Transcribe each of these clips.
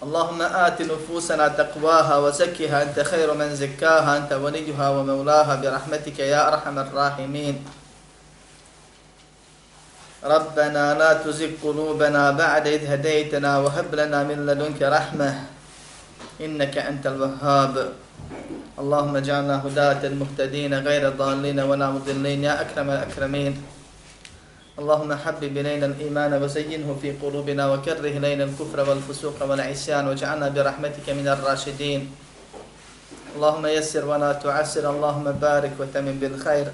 اللهم آت نفوسنا تقواها وزكها أنت خير من زكاها أنت وليها ومولاها برحمتك يا أرحم الراحمين. ربنا لا تزغ قلوبنا بعد إذ هديتنا وهب لنا من لدنك رحمة إنك أنت الوهاب. اللهم اجعلنا هداة المهتدين غير الضالين ولا مضلين يا أكرم الأكرمين. اللهم حبب إلينا الإيمان وزينه في قلوبنا وكره إلينا الكفر والفسوق والعصيان واجعلنا برحمتك من الراشدين اللهم يسر ولا تعسر اللهم بارك وتمن بالخير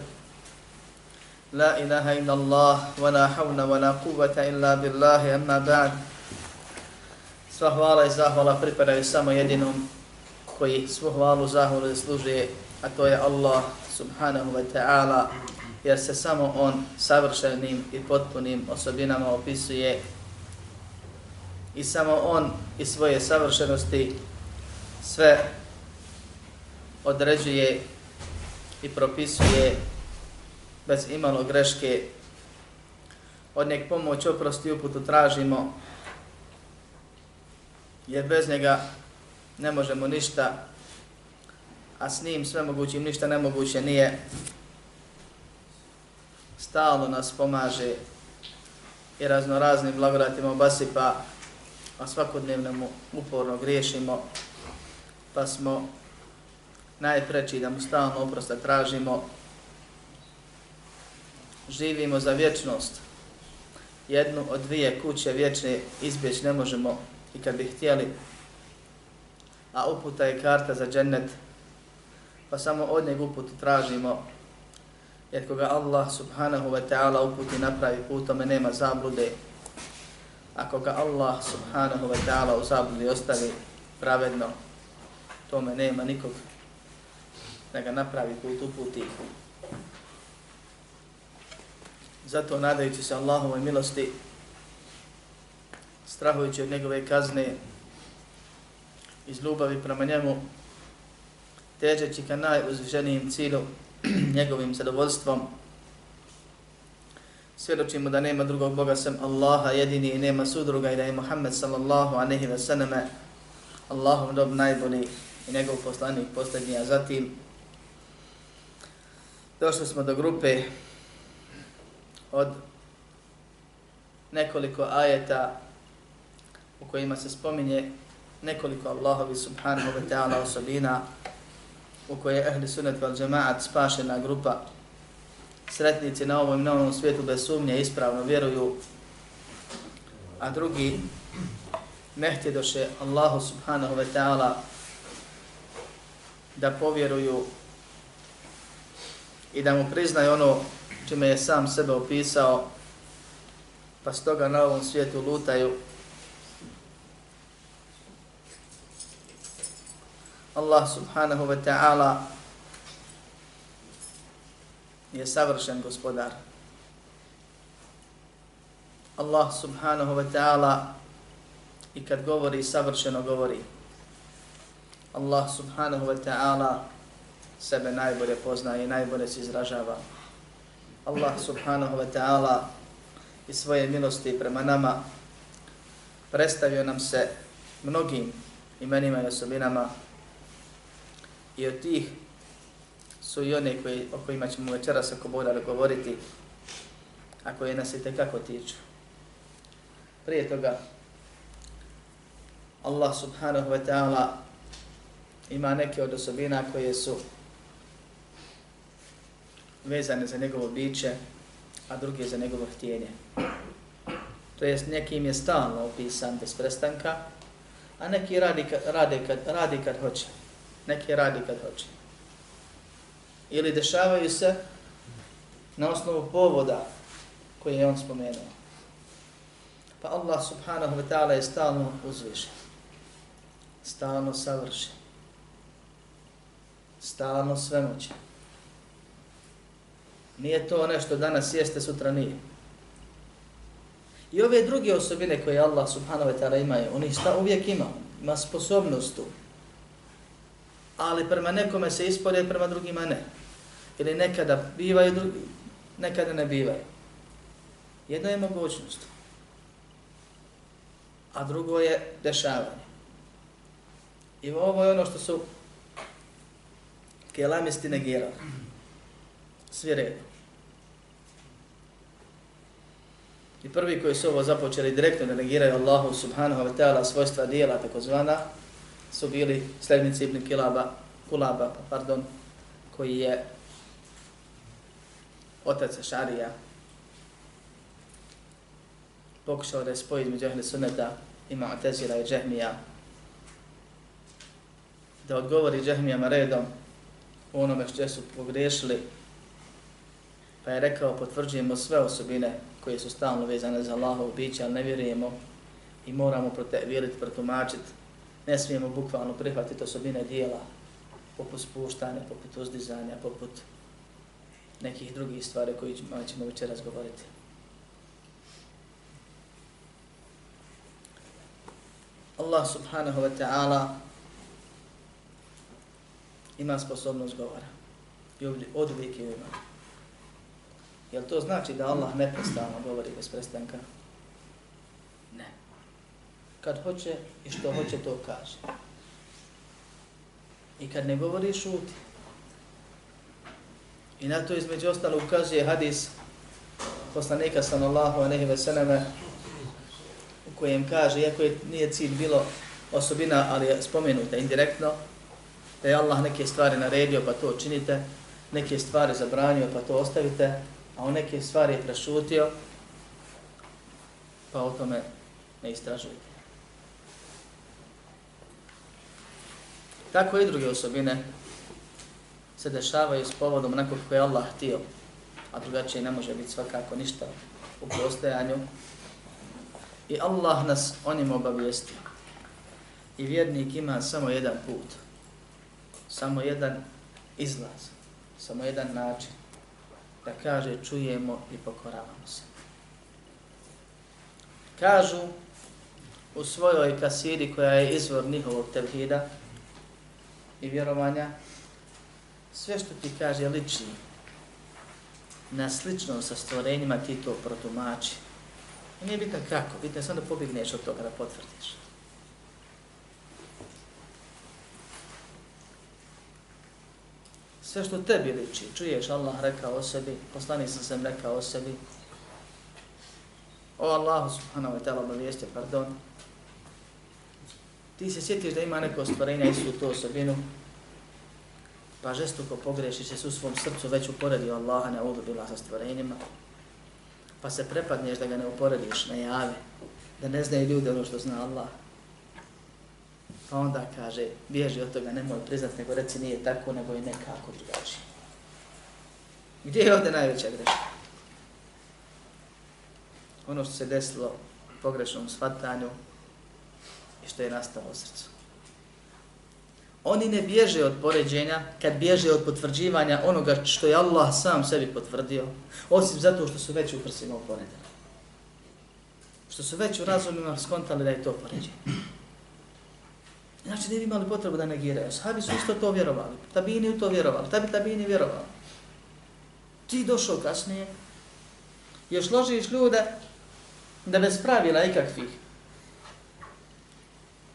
لا إله إلا الله ولا حول ولا قوة إلا بالله أما بعد Sva hvala i zahvala pripadaju samo jedinom koji svu hvalu zahvalu zaslužuje, a to je Allah subhanahu wa ta'ala, jer se samo on savršenim i potpunim osobinama opisuje i samo on i svoje savršenosti sve određuje i propisuje bez imalo greške. Od nek pomoć oprosti uputu tražimo, jer bez njega ne možemo ništa, a s njim sve mogućim ništa nemoguće nije stalno nas pomaže i raznoraznim blagodatima obasipa, a svakodnevno mu uporno griješimo, pa smo najpreći da mu stalno oprosta tražimo. Živimo za vječnost. Jednu od dvije kuće vječne izbjeć ne možemo i kad bi htjeli, a uputa je karta za džennet, pa samo od njeg uputu tražimo jer koga Allah subhanahu wa ta'ala uputi napravi putome nema zablude, Ako ga Allah subhanahu wa ta'ala u zabludi ostavi pravedno, tome nema nikog da ga napravi put uputi. Zato nadajući se Allahove milosti, strahujući od njegove kazne, iz ljubavi prema njemu, težeći ka najuzviženijim cilju, njegovim zadovoljstvom. Svjedočimo da nema drugog Boga sem Allaha jedini i nema sudruga i da je Muhammed sallallahu anehi ve sallame Allahom dob najbolji i njegov poslanik posljednji, a zatim došli smo do grupe od nekoliko ajeta u kojima se spominje nekoliko Allahovi subhanahu wa ta'ala osobina u kojoj je ehli sunet val džemaat spašena grupa sretnici na ovom novom svijetu bez sumnje ispravno vjeruju, a drugi ne htjedoše Allahu subhanahu wa ta'ala da povjeruju i da mu priznaju ono čime je sam sebe opisao, pa stoga na ovom svijetu lutaju Allah subhanahu wa ta'ala je savršen gospodar. Allah subhanahu wa ta'ala i kad govori savršeno govori. Allah subhanahu wa ta'ala sebe najbolje poznaje i najbolje se izražava. Allah subhanahu wa ta'ala i svoje milosti prema nama predstavio nam se mnogim imenima i osobinama I od tih su i one koji, o kojima ćemo večeras ako bolje govoriti, a koje nas i tekako tiču. Prije toga, Allah subhanahu wa ta'ala ima neke od osobina koje su vezane za njegovo biće, a druge za njegovo htjenje. To jest nekim je stalno opisan bez prestanka, a neki radi radi kad, radi kad hoće neki radi kad hoće. Ili dešavaju se na osnovu povoda koje je on spomenuo. Pa Allah subhanahu wa ta'ala je stalno uzvišen. Stalno savršen. Stalno svemoćen. Nije to nešto danas jeste, sutra nije. I ove druge osobine koje Allah subhanahu wa ta'ala ima, on ih sta uvijek ima, ima sposobnost tu. Ali prema nekome se ispore, prema drugima ne. Ili nekada bivaju, drugi, nekada ne bivaju. Jedno je mogućnost, a drugo je dešavanje. I ovo je ono što su kelamisti negirali. Svi redom. I prvi koji su ovo započeli direktno da negiraju Allahu subhanahu wa ta'ala svojstva dijela takozvana su bili sljednici Ibn Kilaba, Kulaba, pardon, koji je otac Šarija pokušao da je spoji između Ahle Sunneta i Mu'tazila i Džehmija da odgovori Džehmijama redom onome što su pogriješili pa je rekao potvrđujemo sve osobine koje su stalno vezane za Allahov biće, ali ne vjerujemo i moramo vjeriti, protumačiti. Ne smijemo bukvalno prihvatiti osobine dijela, poput spuštanja, poput uzdizanja, poput nekih drugih stvari koji ćemo večeras govoriti. Allah subhanahu wa ta'ala ima sposobnost govora. I od uvijek je ima. Jel to znači da Allah neprestano govori bez prestanka? Kad hoće i što hoće, to kaže. I kad ne govori, šuti. I na to između ostalo ukazuje hadis poslanika sallallahu aleyhi ve selleme u kojem kaže, iako je nije cilj bilo osobina, ali je spomenuta indirektno, da je Allah neke stvari naredio pa to činite, neke stvari zabranio pa to ostavite, a on neke stvari je prešutio, pa o tome ne istražujte. Tako i druge osobine se dešavaju s povodom onako kako je Allah htio, a drugačije ne može biti svakako ništa u postojanju. I Allah nas onim obavijesti. I vjernik ima samo jedan put, samo jedan izlaz, samo jedan način da kaže čujemo i pokoravamo se. Kažu u svojoj kasiri koja je izvor njihovog tevhida i vjerovanja, sve što ti kaže liči na slično sa stvorenjima ti to protumači. I nije bitno kako, bitno je samo da pobigneš od toga da potvrdiš. sve što tebi liči, čuješ Allah rekao o sebi, poslani sam sam rekao o sebi, o Allahu subhanahu wa ta'ala obavijestio, pardon, ti se sjetiš da ima neko stvorenja i su to osobinu, pa žestoko pogrešiš se u svom srcu već uporedio Allaha ne bila sa stvorenjima, pa se prepadneš da ga ne uporediš na jave, da ne znaju ljudi ono što zna Allah, Pa onda kaže, bježi od toga, nemoj priznat, nego reci nije tako, nego je nekako drugačije. Gdje je ovdje najveća greška? Ono što se desilo u pogrešnom shvatanju i što je nastalo u srcu. Oni ne bježe od poređenja kad bježe od potvrđivanja onoga što je Allah sam sebi potvrdio, osim zato što su već u prsima uporedili. Što su već u razumima skontali da je to poređenje. Znači, ne bi imali potrebu da negiraju. Sahabi su isto to vjerovali. Tabini u to vjerovali. Tabi tabini vjerovali. Ti došao kasnije. Još ložiš ljude da bez pravila ikakvih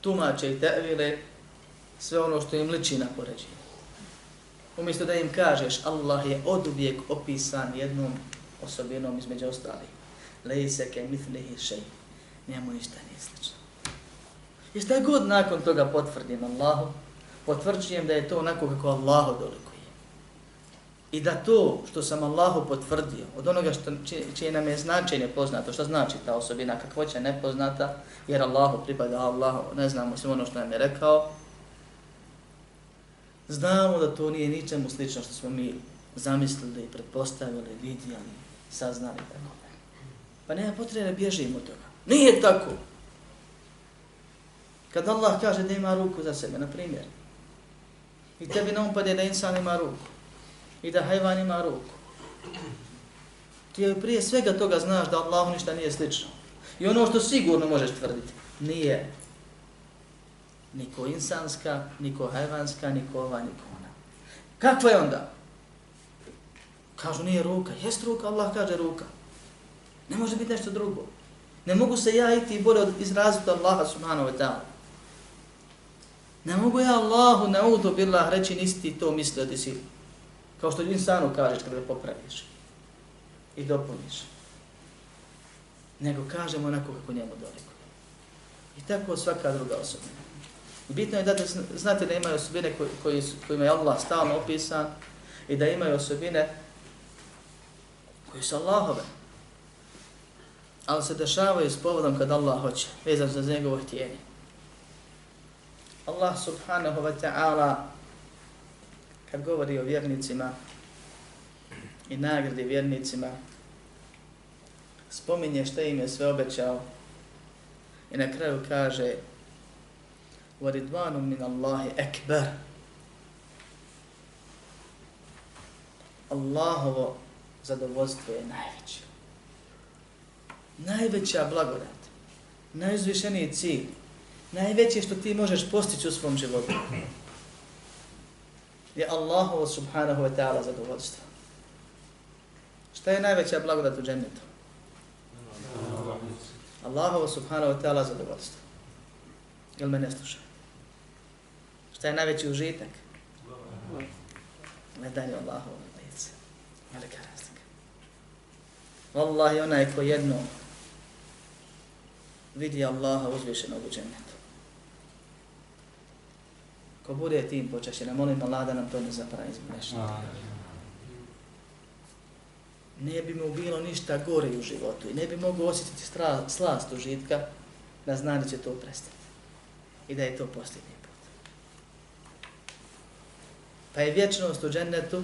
tumače i tevile sve ono što im liči na poređenje. Umjesto da im kažeš Allah je od uvijek opisan jednom osobinom između ostalih. Lejse ke mithlihi šej. Njemu ništa nije slično. I šta god nakon toga potvrdim Allahu, potvrđujem da je to onako kako Allahu doliko. I da to što sam Allahu potvrdio, od onoga što, čije nam je značenje poznato, što znači ta osobina, kakvoća nepoznata, jer Allahu pripada Allahu, ne znamo sve ono što nam je rekao, znamo da to nije ničemu slično što smo mi zamislili, pretpostavili, vidjeli, saznali. Tako. Pa nema potrebe da bježimo od toga. Nije tako. Kad Allah kaže da ima ruku za sebe, na primjer, i tebi ne upade da insan ima ruku, i da hajvan ima ruku, ti prije svega toga znaš da Allahu ništa nije slično. I ono što sigurno možeš tvrditi, nije niko insanska, niko hajvanska, niko ova, niko ona. Kakva je onda? Kažu nije ruka. Jest ruka, Allah kaže ruka. Ne može biti nešto drugo. Ne mogu se ja iti i bolje izraziti Allaha subhanahu wa ta'ala. Ne mogu ja Allahu na udu billah reći nisi ti to mislio ti si. Kao što insanu kažeš kada ga popraviš. I dopuniš. Nego kažemo onako kako njemu doliko. I tako svaka druga osoba. Bitno je da znate da imaju osobine koji, koji kojima je Allah stalno opisan i da imaju osobine koje su Allahove. Ali se dešavaju s povodom kad Allah hoće, vezan za njegovo htjenje. Allah subhanahu wa ta'ala kad govori o vjernicima i nagradi vjernicima spominje što im je sve obećao i na kraju kaže وَرِدْوَانٌ مِنَ اللَّهِ أَكْبَرُ Allahovo zadovoljstvo je najveće. Najveća blagodat, najuzvišeniji cilj, najveće što ti možeš postići u svom životu je Allahovo subhanahu wa ta'ala zadovoljstvo. Šta je najveća blagodat u džennetu? Allahovo subhanahu wa ta'ala zadovoljstvo. Jel me ne sluša? Šta je najveći užitak? Gledanje Allahovo lice. Velika razlika. Wallahi, onaj ko jedno vidi Allaha uzvišenog u džennetu. Ko bude tim počešćena, molim Allah da nam to ne zapravi izmrešiti. Ne bi mu bilo ništa gore u životu i ne bi mogu osjetiti stra, slast užitka da zna da će to prestati. I da je to posljednji put. Pa je vječnost u džennetu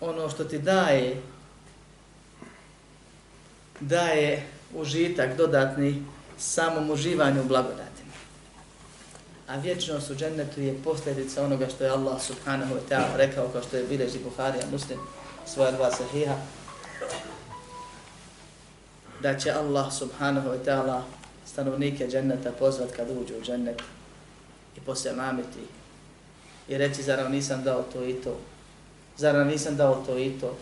ono što ti daje daje užitak dodatni samom uživanju u blagodatima. A vječnost u džennetu je posljedica onoga što je Allah subhanahu wa ta'ala rekao kao što je bileži Buharija muslim svoja dva sahiha da će Allah subhanahu wa ta'ala stanovnike dženneta pozvat kad uđu u džennet i poslije mamiti. I reći zar vam nisam dao to i to? Zar vam nisam dao to i to?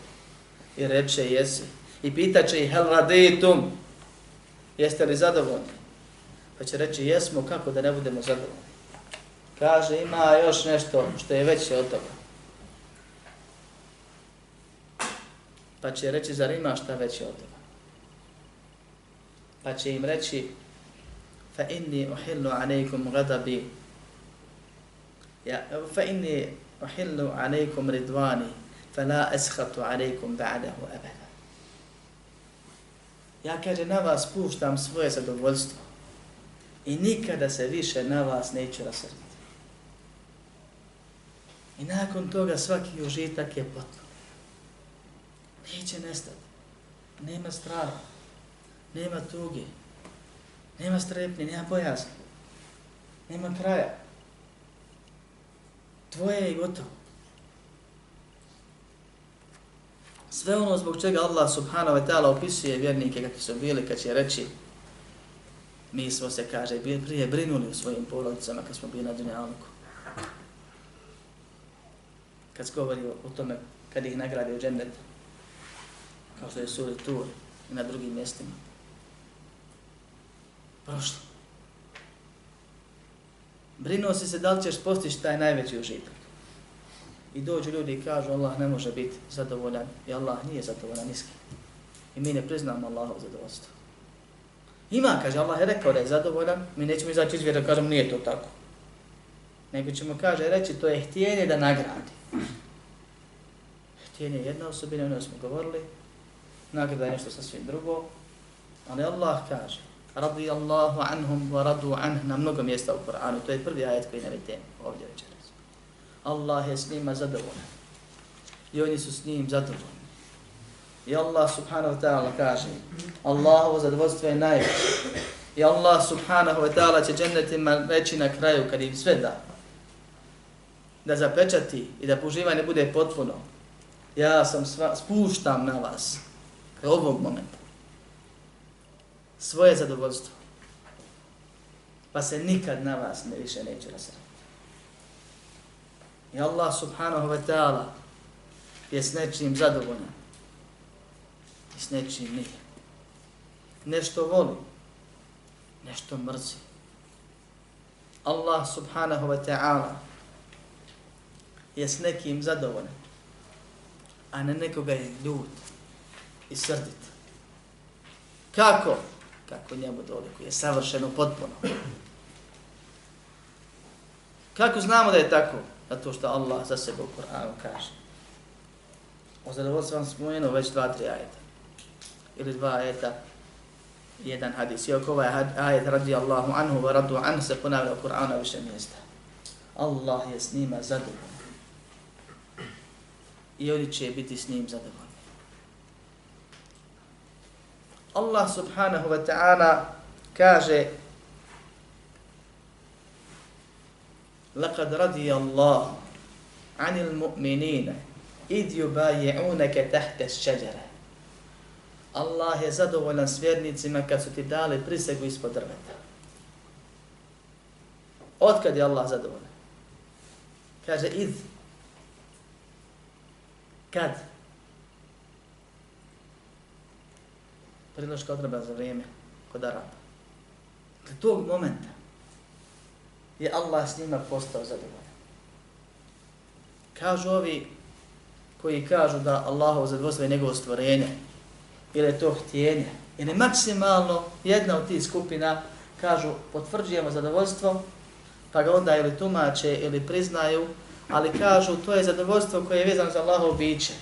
I reče jesi. I pitaće ih hel raditum? Jeste li zadovoljni? Pa će reći jesmo kako da ne budemo zadovoljni? Kaže ima još nešto što je veće od toga. Pa će reći zar ima šta veće od toga? Pa će im reći fa inni uhillu alaykum gadabi, ja fa inni uhillu alejkum ridvani, fa la askhatu alaykum ba'dahu abada. Ja kaže na vas puštam svoje zadovoljstvo i nikada se više na vas neću rasrditi. I nakon toga svaki užitak je potpun. Neće nestati. Nema strava. Nema tuge. Nema strepnje, nema bojazni. Nema kraja. Tvoje je gotovo. Sve ono zbog čega Allah subhanahu wa ta'ala opisuje vjernike kakvi su bili kad će reći mi smo se, kaže, prije brinuli u svojim porodicama kad smo bili na Dunjalku. Kad se govori o tome kad ih nagrade u džennetu, kao što je suri Tur i na drugim mjestima. Prošlo. Brinuo si se da li ćeš postići taj najveći užitak. I dođu ljudi i kažu Allah ne može biti zadovoljan i Allah nije zadovoljan niski. I mi ne priznamo Allahov zadovoljstvo. Ima, kaže Allah je rekao da je zadovoljan, mi nećemo izaći iz vjera kažemo nije to tako. Nego ćemo kaže reći to je htjenje da nagradi. Htjenje je jedna osobina, ono smo govorili, nagrada je nešto sasvim drugo, ali Allah kaže radi Allahu anhum wa radu anh na mnogo mjesta u Koranu, to je prvi ajet koji navedem ovdje večeras. Allah je s njima zadovoljan. I oni su s njim zadovoljni. I Allah subhanahu wa ta'ala kaže, Allahovo zadovoljstvo je najveće. I Allah subhanahu wa ta'ala će džennetima reći na kraju kad im sve da, da zapečati i da poživanje bude potpuno. Ja sam sva, spuštam na vas ovog momenta svoje zadovoljstvo. Pa se nikad na vas ne više neće rasrati. I Allah subhanahu wa ta'ala je s nečim zadovoljan. I s nečim nije. Nešto voli. Nešto mrzi. Allah subhanahu wa ta'ala je s nekim zadovoljan. A na nekoga je ljud i srdit. Kako? Kako njemu dolikuje, savršeno, potpuno. Kako znamo da je tako? Zato što Allah za sebe u Koranu kaže. O zadovoljstvu vam spomenuo već dva, tri ajeta. Ili dva ajeta, jedan hadis. Iako ovaj ajet radi Allahu anhu wa radu anhu se ponavlja u Koranu više mjesta. Allah je s njima zadovoljan I oni će biti s njim zadovoljni. Allah subhanahu wa ta'ala kaže لقد رضي الله عن المؤمنين إذ يبايعونك تحت الشجرة Allah je zadovoljan s vjernicima kad su ti dali prisegu ispod drveta. Otkad je Allah zadovoljan? Kaže, id. Kad? Priloška odreba za vrijeme kod Araba. Do tog momenta je Allah s njima postao zadovoljan. Kažu ovi koji kažu da Allahov zadovoljstvo je njegovo stvorenje, ili je to htjenje, ili maksimalno jedna od tih skupina kažu potvrđujemo zadovoljstvo, pa ga onda ili tumače ili priznaju, ali kažu to je zadovoljstvo koje je vezano za Allahov biće.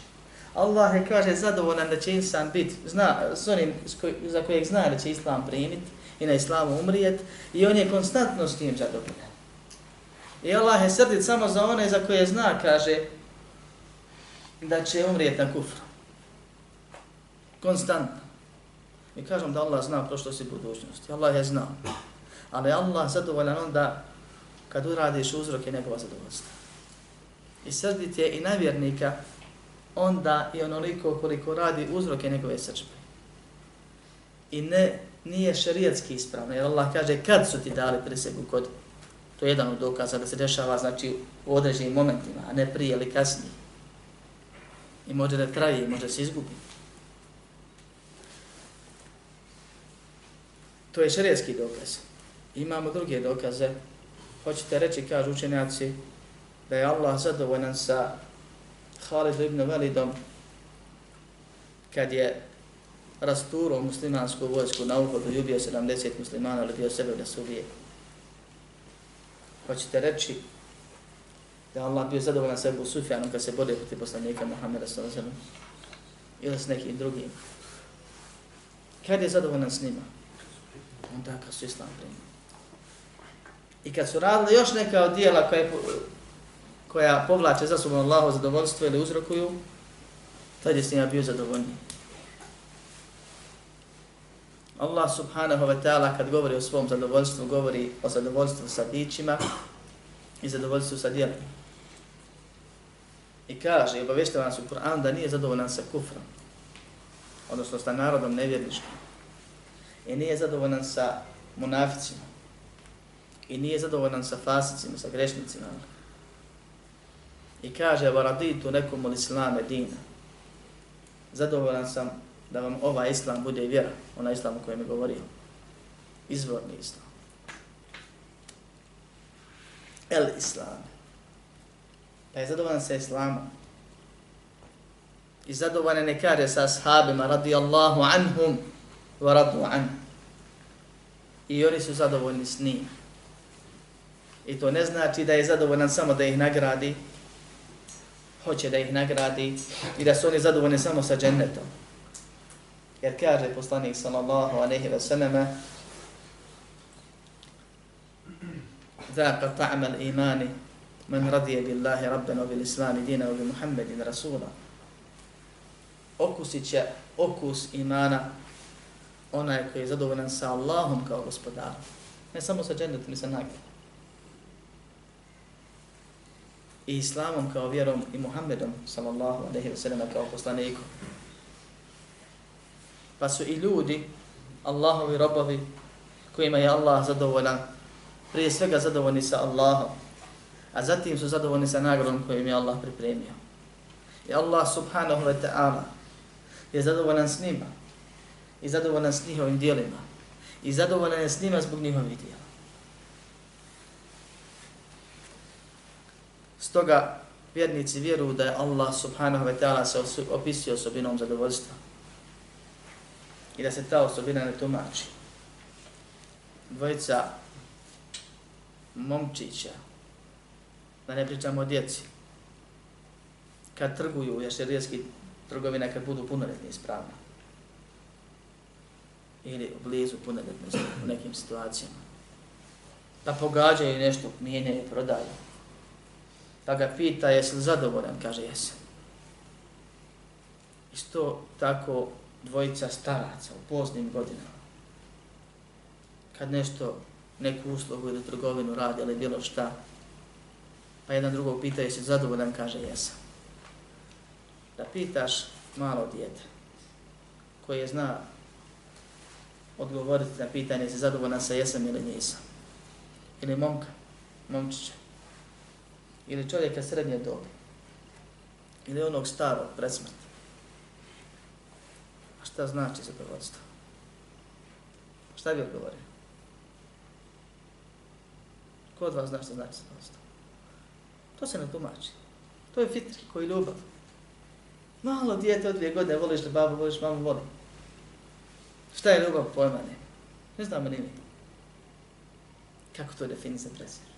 Allah je kaže zadovoljan da će insan biti zna, s onim za kojeg zna da će Islam primiti i na Islamu umrijet i on je konstantno s tim zadovoljan. I Allah je srdit samo za one za koje zna, kaže, da će umrijeti na kufru. Konstantno. I kažem da Allah zna prošlost i budućnost. Allah je znao. Ali Allah zadovoljan onda kad uradiš uzroke njegova zadovoljstva. I srdit je i navjernika onda i onoliko koliko radi uzroke njegove srđbe. I ne, nije šerijatski ispravno, jer Allah kaže kad su ti dali prisegu kod To je jedan od dokaza da se dešava znači, u određenim momentima, a ne prije ili kasnije. I može da traje i može se izgubiti. To je šarijetski dokaz. Imamo druge dokaze. Hoćete reći, kažu učenjaci, da je Allah zadovoljan sa Khalid ibn Velidom kad je rasturo muslimansku vojsku na uhodu i ubio 70 muslimana, ali dio sebe da se ubije. Hoćete reći da Allah bio zadovoljan sa Ebu Sufjanom kad se borio protiv poslanika Muhammeda s.a.v. ili s nekim drugim. Kad je zadovoljan s njima? Onda kad su islam primili. I kad su radili još neka od dijela koja, koja povlače za sobom Allaho zadovoljstvo ili uzrokuju, tad je s njima bio zadovoljniji. Allah subhanahu wa ta'ala kad govori o svom zadovoljstvu, govori o zadovoljstvu sa bićima i zadovoljstvu sa djelima. I kaže, i obavještava nas u Kur'an da nije zadovoljan sa kufrom, odnosno sa narodom nevjerničkim. I nije zadovoljan sa munaficima. I nije zadovoljan sa fasicima, sa grešnicima. I kaže, varaditu nekom od islame dina. Zadovoljan sam da vam ova islam bude vjera, ona islam o kojem je govorio. Izvorni islam. El islam. Pa je zadovoljan sa islamom. I zadovoljan ne kaže sa ashabima radijallahu anhum wa radu an. I oni su zadovoljni s njim. I to ne znači da je zadovoljan samo da ih nagradi, hoće da ih nagradi i da su oni zadovoljni samo sa džennetom. Jer kaže poslanik sallallahu alejhi ve selleme ذاق طعم الإيمان من رضي بالله ربا وبالإسلام دينا وبمحمد رسولا okusit će okus imana onaj koji je zadovoljan sa Allahom kao gospodarom. Ne samo sa džendetom i sa nagradom. I islamom kao vjerom i Muhammedom sallallahu alaihi wa sallam kao poslanikom. Pa su i ljudi, Allahovi robovi, kojima je Allah zadovoljan, prije svega zadovoljni sa Allahom, a zatim su zadovoljni sa nagradom kojim je Allah pripremio. I Allah subhanahu wa ta'ala je zadovoljan s njima i zadovoljan s njihovim dijelima i zadovoljan je s njima zbog njihovih dijela. Stoga vjernici vjeruju da je Allah subhanahu wa ta'ala se opisio osobinom zadovoljstva i da se ta osobina ne tumači. Dvojica momčića, da ne pričamo o djeci, kad trguju, jer se trgovina kad budu punoljetni ispravno. Ili blizu punoljetnosti u nekim situacijama. Pa pogađaju nešto, mijenjaju, prodaju. Pa ga pita, jesi li zadovoljan? Kaže, jesam. Isto tako dvojica staraca u poznim godinama. Kad nešto, neku uslugu ili trgovinu radi, ali bilo šta, pa jedan drugog pita, jesi zadovoljan? Kaže, jesam da pitaš malo djete koje zna odgovoriti na pitanje se zadovoljan sa jesam ili nisam. Ili momka, momčića. Ili čovjeka srednje dobe, Ili onog starog pred smrti. A šta znači zadovoljstvo? Šta bi odgovorio? Ko od vas zna šta znači zadovoljstvo? To se ne tumači. To je fitr koji ljubav. Malo dijete od dvije godine, voliš da babu, voliš mamu, voli. Šta je ljubav pojma ne? Ne znamo ni mi. Kako to definisati presir?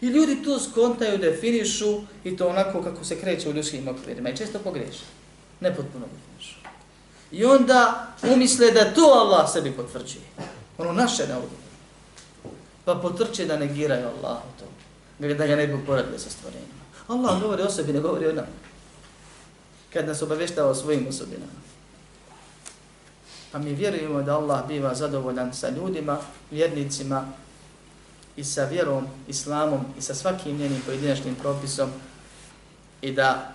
I ljudi to skontaju, definišu i to onako kako se kreće u ljudskim okvirima i često pogreši. Nepotpuno definišu. I onda umisle da to Allah sebi potvrđuje. Ono naše ne. Pa potrče da negiraju Allah to. Da ga ne bi uporadili sa stvorenjima. Allah govori o sebi, ne govori o nama kad nas obaveštava o svojim osobinama. Pa mi vjerujemo da Allah biva zadovoljan sa ljudima, vjernicima i sa vjerom, islamom i sa svakim njenim pojedinačnim propisom i da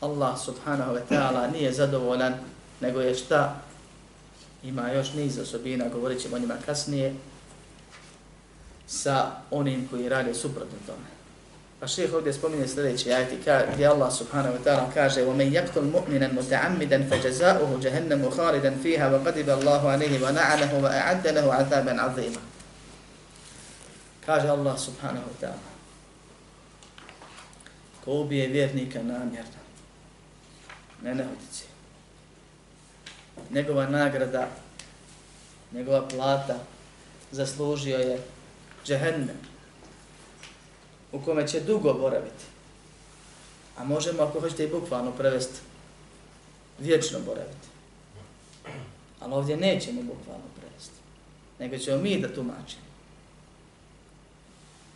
Allah subhanahu wa ta'ala nije zadovoljan nego je šta ima još niz osobina, govorit ćemo o njima kasnije, sa onim koji rade suprotno tome. Pa šeheh ovdje spominje sljedeći ajti gdje Allah subhanahu wa ta'ala kaže وَمَنْ يَقْتُلْ مُؤْمِنًا مُتَعَمِّدًا فَجَزَاؤُهُ جَهَنَّمُ خَالِدًا فِيهَا وَقَدِبَ اللَّهُ عَلَيْهِ وَنَعَنَهُ وَأَعَدَّ لَهُ عَذَابًا عَظِيمًا Kaže Allah subhanahu wa ta'ala ko ubije vjernika namjerno, ne nehotici, njegova nagrada, njegova plata zaslužio je džehennem, u kome će dugo boraviti. A možemo, ako hoćete i bukvalno prevesti, vječno boraviti. Ali ovdje nećemo bukvalno prevesti. Nego ćemo mi da tumačimo.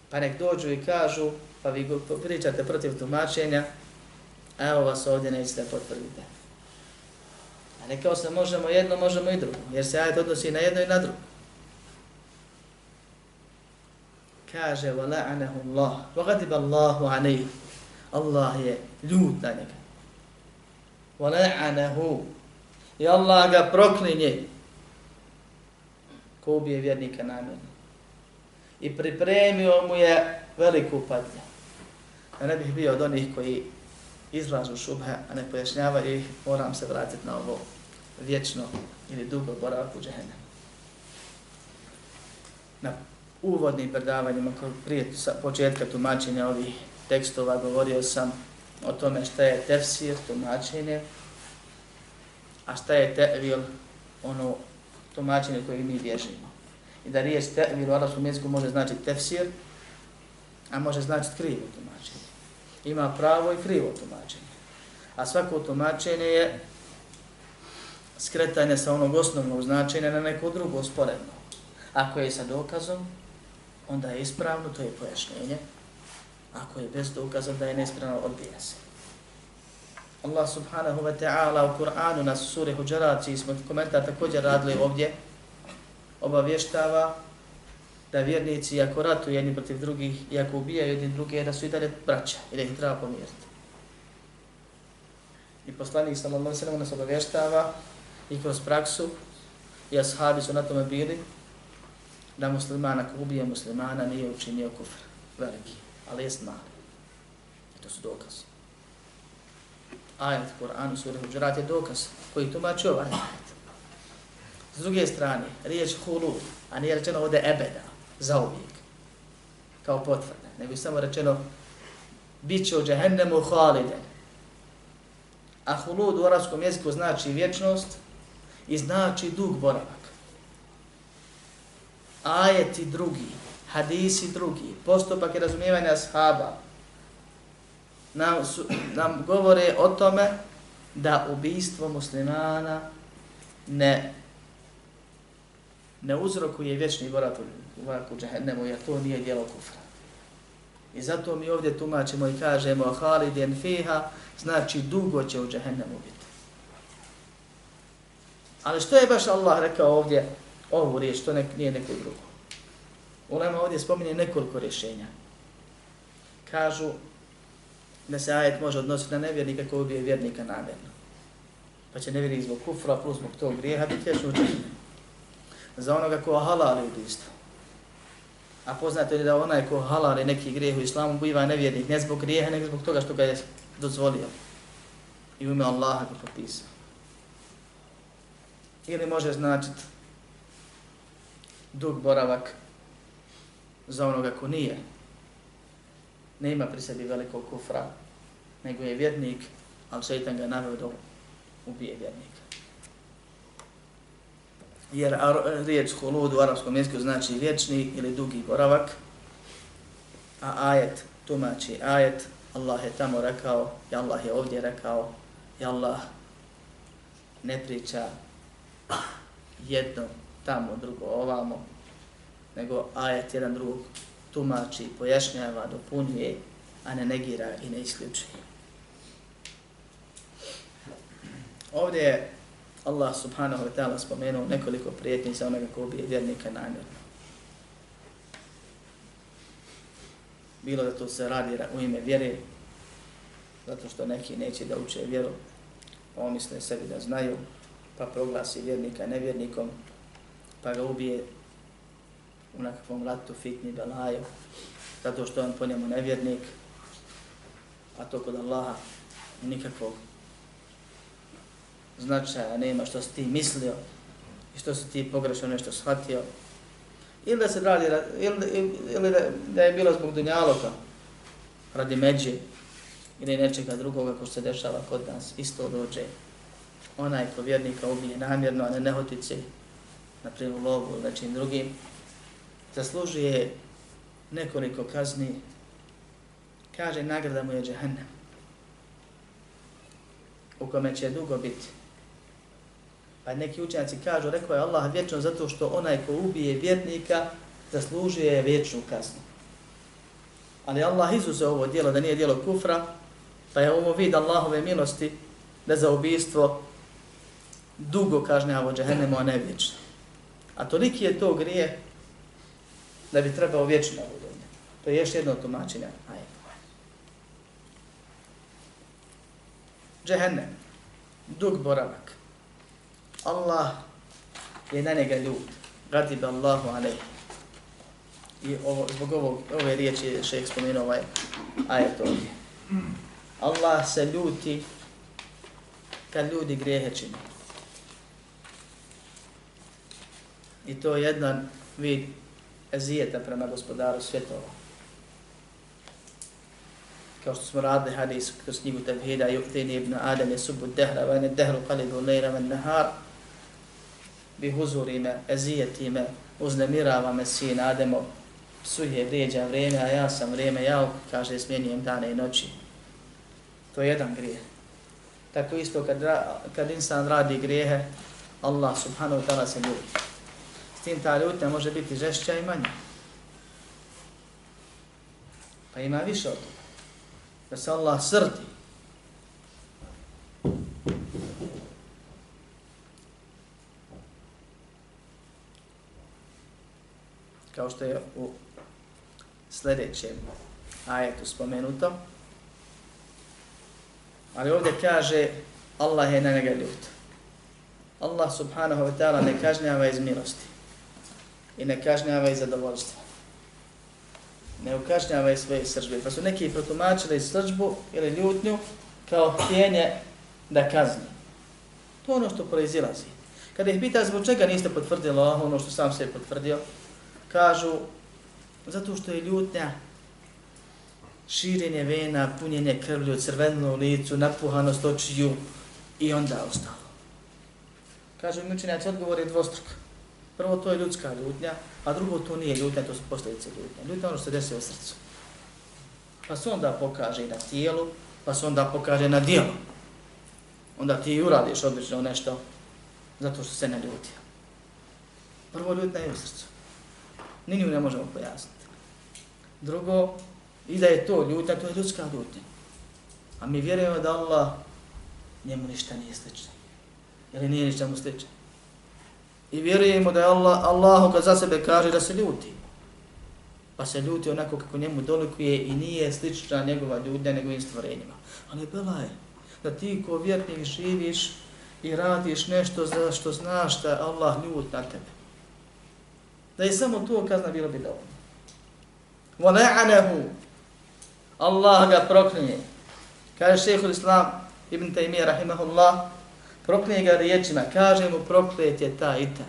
Pa nek dođu i kažu, pa vi pričate protiv tumačenja, a evo vas ovdje nećete potvrdite. A rekao se možemo jedno, možemo i drugo, jer se ajet odnosi na jedno i na drugo. kaže wa la'anahu Allah wa ghadiba Allahu alayhi Allah je ljut na njega wa la'anahu i Allah ga proklinje ko ubije vjernika namjerno i pripremio mu je veliku padlju. da ne bih bio od onih koji izlažu šubhe, a ne pojašnjavaju ih, moram se vratiti na ovo vječno ili dugo boravak u džehennemu. Na uvodnim predavanjima, prije početka tumačenja ovih tekstova, govorio sam o tome šta je tefsir, tumačenje, a šta je tevil, ono tumačenje koje mi vježimo. I da riječ tevil u arabskom jeziku može značiti tefsir, a može značiti krivo tumačenje. Ima pravo i krivo tumačenje. A svako tumačenje je skretanje sa onog osnovnog značenja na neko drugo sporedno. Ako je sa dokazom, onda je ispravno, to je pojašnjenje. Ako je bez dokaza da je nespravno, odbija se. Allah subhanahu wa ta'ala u Kur'anu na suri Huđarat, smo komentar također radili ovdje, obavještava da vjernici, ako ratu jedni protiv drugih, i ako ubijaju jedni druge, da su i dalje braća i da ih treba pomiriti. I poslanik sallallahu sallam nas obavještava i kroz praksu, i ashabi su na tome bili, da muslimana, ako ubije muslimana, nije učinio kufr veliki, ali je mali. I to su dokazi. Ajet u sura Huđurat je dokaz koji tumači ovaj. S druge strane, riječ hulu, a nije rečeno ovdje ebeda, za uvijek, kao potvrda, nego je samo rečeno bit će u džehennemu haliden. A hulud u arabskom jeziku znači vječnost i znači dug boravak. Ajeti drugi, hadisi drugi, postupak i razumijevanja ashaba nam, su, nam govore o tome da ubistvo muslimana ne ne uzrokuje vječni borat u vaku džahennemu, jer to nije djelo kufra. I zato mi ovdje tumačimo i kažemo Halidin fiha, znači dugo će u džahennemu biti. Ali što je baš Allah rekao ovdje ovu riječ, to nek, nije neko drugo. Ulema ovdje spominje nekoliko rješenja. Kažu da se ajet može odnositi na nevjernika koji ubije vjernika namjerno. Pa će nevjernik zbog kufra plus zbog tog grijeha biti vječno džahennemu. Za onoga ko halali ubijstvo. A poznato je da onaj ko halali neki grijeh u islamu biva nevjernik ne zbog grijeha, nego zbog toga što ga je dozvolio. I u ime Allaha ga popisao. Ili može značiti dug boravak za onoga ko nije. Ne ima pri sebi velikog kufra, nego je vjernik, ali šeitan ga naveo da ubije vjernika. Jer riječ hulud u arapskom jeziku znači vječni ili dugi boravak, a ajet tumači ajet, Allah je tamo rekao, i Allah je ovdje rekao, i Allah ne priča jedno tamo, drugo ovamo, nego ajet jedan drugog tumači, pojašnjava, dopunjuje, a ne negira i ne isključuje. Ovdje je Allah subhanahu wa ta'ala spomenuo nekoliko prijetnji za onoga ko ubije vjernika namjerno. Bilo da to se radi u ime vjere, zato što neki neće da uče vjeru, pa on misle sebi da znaju, pa proglasi vjernika nevjernikom, pa ga ubije u nekakvom ratu, fitni, belaju, zato što on po njemu nevjernik, a to kod Allaha nikakvog značaja nema što si ti mislio i što si ti pogrešno nešto shvatio. Ili da se radi, ili, ili da, da je bilo zbog dunjaloka, radi međe, ili nečega drugoga ko se dešava kod nas, isto dođe. Onaj ko vjernika ubije namjerno, a ne nehotice, na primjer lovu ili nečim drugim, zaslužuje nekoliko kazni, kaže nagrada mu je džahennem, u kome će dugo biti. Pa neki učenjaci kažu, rekao je Allah vječno zato što onaj ko ubije vjernika zaslužuje vječnu kaznu. Ali Allah izuze ovo dijelo da nije dijelo kufra, pa je ovo vid Allahove milosti da za ubijstvo dugo kažnjavo džahennemu, a ne vječno. A toliki je to grije da bi trebao vječno uvodnje. To je još jedno tumačenje. Džehennem, dug boravak. Allah je na njega ljud. Gadib Allahu alaihi. I ovo, zbog ovog, ove riječi je šeheh spomenuo ovaj ajet ovdje. Allah se ljuti kad ljudi grijehe čini. I to je jedan vid ezijeta prema gospodaru svjetova. Kao što smo radili hadis kroz knjigu Tevhida, yuktini ibn Adam je subu dehra, va ne dehru qalibu lejra van nahar, bi huzuri me, ezijeti me, uznemirava me sin Ademo, psuje, vrijeđa vrijeme, a ja sam vrijeme, ja kaže, smjenjujem dane i noći. To je jedan grijeh. Tako isto kad, kad insan radi grijehe, Allah subhanahu wa ta'ala se ljubi. S tim ta ljutnja može biti žešća i manja. Pa ima više od toga. Da se Allah srdi. Kao što je u sljedećem ajetu spomenuto. Ali ovdje kaže Allah je na njega ljut. Allah subhanahu wa ta'ala ne kažnjava iz milosti i ne kažnjava iz zadovoljstva. Ne ukažnjava iz svoje sržbe. Pa su neki protumačili sržbu ili ljutnju kao htjenje da kazni. To je ono što proizilazi. Kada ih pita zbog čega niste potvrdili ono što sam se potvrdio, kažu zato što je ljutnja širenje vena, punjenje krvlju, crvenu licu, napuhanost očiju i onda ostalo. Kažu mi učenjaci, odgovor je dvostruk. Prvo, to je ljudska ljutnja, a drugo, to nije ljutnja, to su posljedice ljutnja. Ljutnja ono što se desi u srcu. Pa se onda pokaže i na tijelu, pa se onda pokaže na dijelu. Onda ti uradiš odlično nešto zato što se ne ljutio. Prvo, ljutnja je u srcu. Ni nju ne možemo pojasniti. Drugo, i da je to ljutnja, to je ljudska ljutnja. A mi vjerujemo da Allah njemu ništa nije slično. Ili nije ništa mu slično. I vjerujemo da je Allah, Allahu kad za sebe kaže da se ljuti. Pa se ljuti onako kako njemu dolikuje i nije slična njegova ljudnja njegovim stvorenjima. Ali bela je da ti ko vjernik živiš i radiš nešto za što znaš da Allah ljut na tebe Da je samo to kazna bilo bi dovoljno. وَلَعَنَهُ Allah ga proklinje. Kaže šehhul Islam Ibn Taymiyyah rahimahullah, proklinje ga riječima, kaže mu proklet je ta i ta.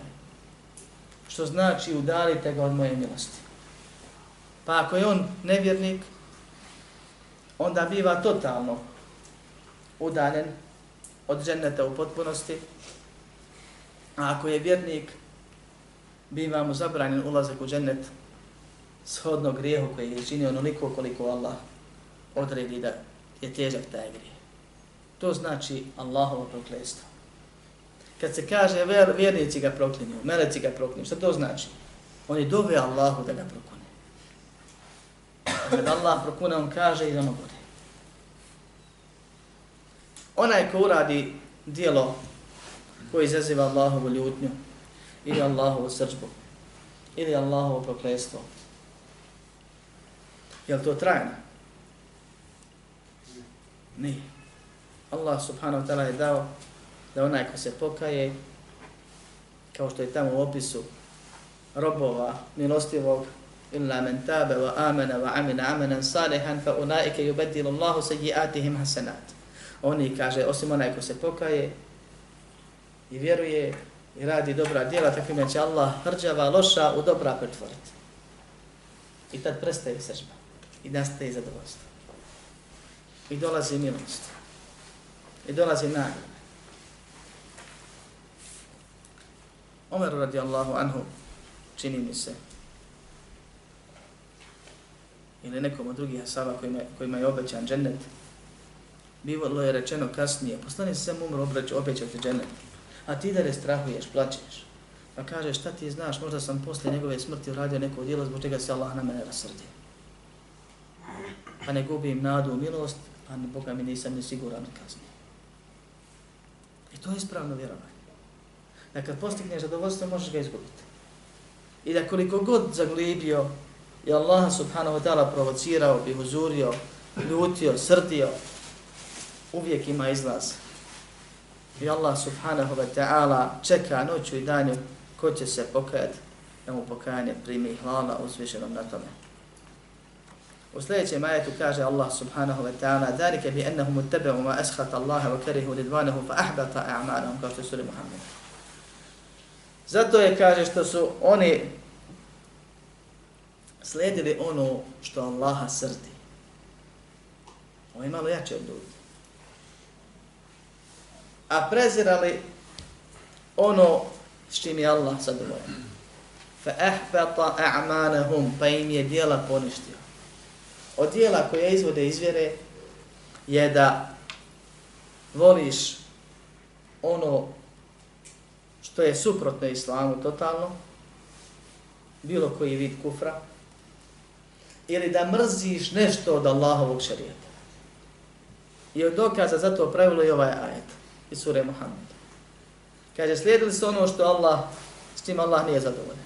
Što znači udalite ga od moje milosti. Pa ako je on nevjernik, onda biva totalno udaljen od dženneta u potpunosti. A ako je vjernik, biva mu zabranjen ulazak u džennet shodno grijehu koji je činio onoliko koliko Allah odredi da je težak taj grijeh. To znači Allahovo prokletstvo. Kad se kaže vjernici ga proklinju, meleci ga proklinju, šta to znači? Oni dove Allahu da ga prokune. Kad Allah prokune, on kaže i ono bude. Onaj ko uradi dijelo koji izaziva Allahovu ljutnju, ili Allahovu srđbu, ili Allahovo proklestvo. je to trajno? Nije. Allah subhanahu wa ta'ala je dao da onaj ko se pokaje, kao što je tamo u opisu robova milostivog, illa men tabe wa amena wa amina amenan salihan fa unaike yubadilu Allahu sejiatihim hasanat. Oni kaže, osim onaj ko se pokaje i vjeruje i radi dobra djela, takvim će Allah hrđava loša u dobra pretvoriti. I tad prestaje sržba i nastaje zadovoljstvo. I dolazi milost. I dolazi nagrada. Omer radijallahu anhu, čini mi se, ili nekom od drugih asaba kojima, kojima je obećan džennet, bivalo je rečeno kasnije, poslani se sam umro obrać, obećati džennet, a ti da strahuješ, plačeš. Pa kaže, šta ti znaš, možda sam posle njegove smrti uradio neko djelo zbog čega se Allah na mene rasrdi. Pa ne gubim nadu u milost, a ne Boga mi nisam ni siguran u kazni. I to je ispravno vjerovanje. Da kad postigneš zadovoljstvo, možeš ga izgubiti. I da koliko god zaglibio i Allah subhanahu wa ta'ala provocirao, bihuzurio, ljutio, srdio, uvijek ima izlaz. I Allah subhanahu wa ta'ala čeka noću i danju ko će se pokajati, da mu pokajanje primi hvala uzvišenom na tome. U sljedećem ajetu kaže Allah subhanahu wa ta'ala ذَلِكَ بِأَنَّهُمُ اتَّبَعُوا مَا أَسْخَطَ اللَّهَ وَكَرِهُ لِدْوَانَهُ فَأَحْبَطَ أَعْمَالَهُمْ kao što je suri Muhammed. Zato je kaže što su oni slijedili ono što Allaha srdi. Ovo je malo jače od ljudi. A prezirali ono s čim je Allah zadovoljan. فَأَحْبَطَ أَعْمَانَهُمْ Pa im je dijela poništio od dijela koje izvode iz vjere je da voliš ono što je suprotno islamu totalno, bilo koji vid kufra, ili da mrziš nešto od Allahovog šarijeta. I od dokaza za to pravilo je ovaj ajet i sure Muhammed. Kaže, slijedili su ono što Allah, s tim Allah nije zadovoljan.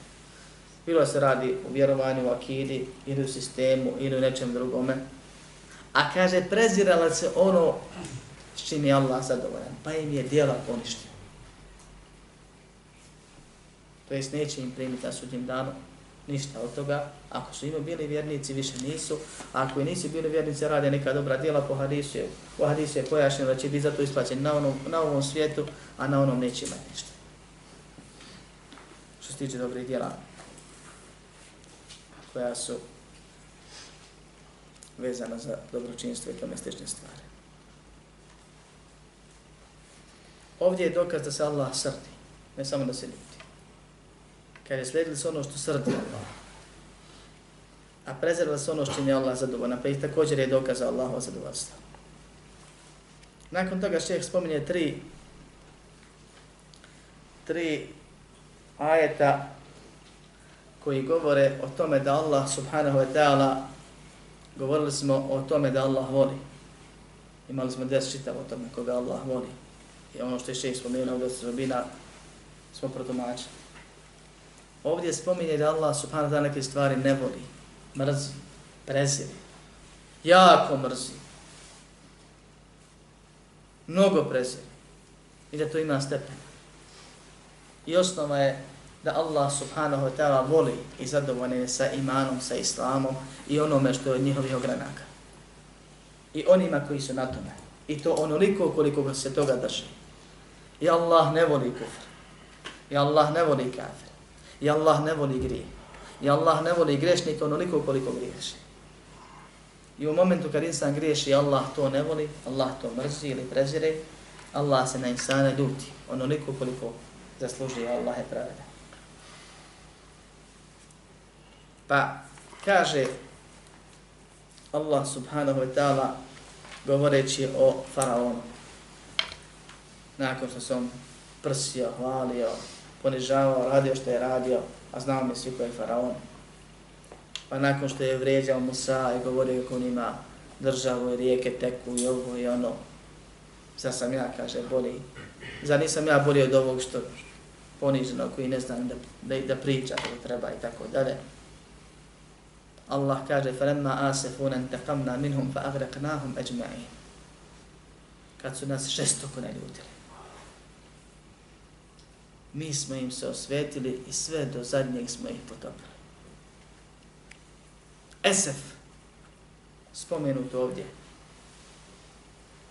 Bilo se radi u vjerovanju, u akidi, ili u sistemu, ili u nečem drugome. A kaže, prezirala se ono s čim je Allah zadovoljan, pa im je dijela poništio. To jest neće im primiti na sudnjem danu ništa od toga. Ako su ima bili vjernici, više nisu. A ako i nisu bili vjernici, rade neka dobra djela po hadisu. Po hadisu je pojašnjeno da će biti zato isplaćen na, onom, na ovom svijetu, a na onom neće imati ništa. Što se tiče dobrih djela koja su vezana za dobročinstvo i tome slične stvari. Ovdje je dokaz da se Allah srdi, ne samo da se ljubi kad je slijedili se ono što srdi Allah, a prezirali se ono što je Allah zadovoljna, pa ih također je dokazao za Allahova zadovoljstva. Nakon toga šeheh spominje tri, tri ajeta koji govore o tome da Allah subhanahu wa ta'ala, govorili smo o tome da Allah voli. Imali smo des čitav o tome koga Allah voli. I ono što je šeheh spomenuo da se robina smo protumačili. Ovdje spominje da Allah subhanahu wa ta'ala neke stvari ne voli, mrzi, prezire, jako mrzi, mnogo prezire i da to ima stepen. I osnova je da Allah subhanahu wa ta'ala voli i zadovoljne je sa imanom, sa islamom i onome što je od njihovih ogranaka. I onima koji su na tome. I to onoliko koliko se toga drži. I Allah ne voli kufr. I Allah ne voli kafir. I Allah ne voli grije. I Allah ne voli grešnika onoliko koliko griješi. I u momentu kad insan griješi, Allah to ne voli, Allah to mrzi ili prezire, Allah se na insana ljuti onoliko koliko zasluži Allah je pravedan. Pa kaže Allah subhanahu wa ta'ala govoreći o faraonu. Nakon što se on prsio, hvalio, ponižavao, radio što je radio, a znao mi svi ko je faraon. Pa nakon što je vređao Musa i govorio kako on ima državu i rijeke teku i ovo i ono, sad sam ja, kaže, boli. Zar nisam ja bolio od ovog što poniženo koji ne znam da, da, da priča kako treba i tako dalje. Allah kaže, فَلَمَّا آسِفُونَ انْتَقَمْنَا مِنْهُمْ فَأَغْرَقْنَاهُمْ أَجْمَعِينَ Kad su nas šestoko ne ljutili mi smo im se osvetili i sve do zadnjeg smo ih potopili. Esef, spomenut ovdje.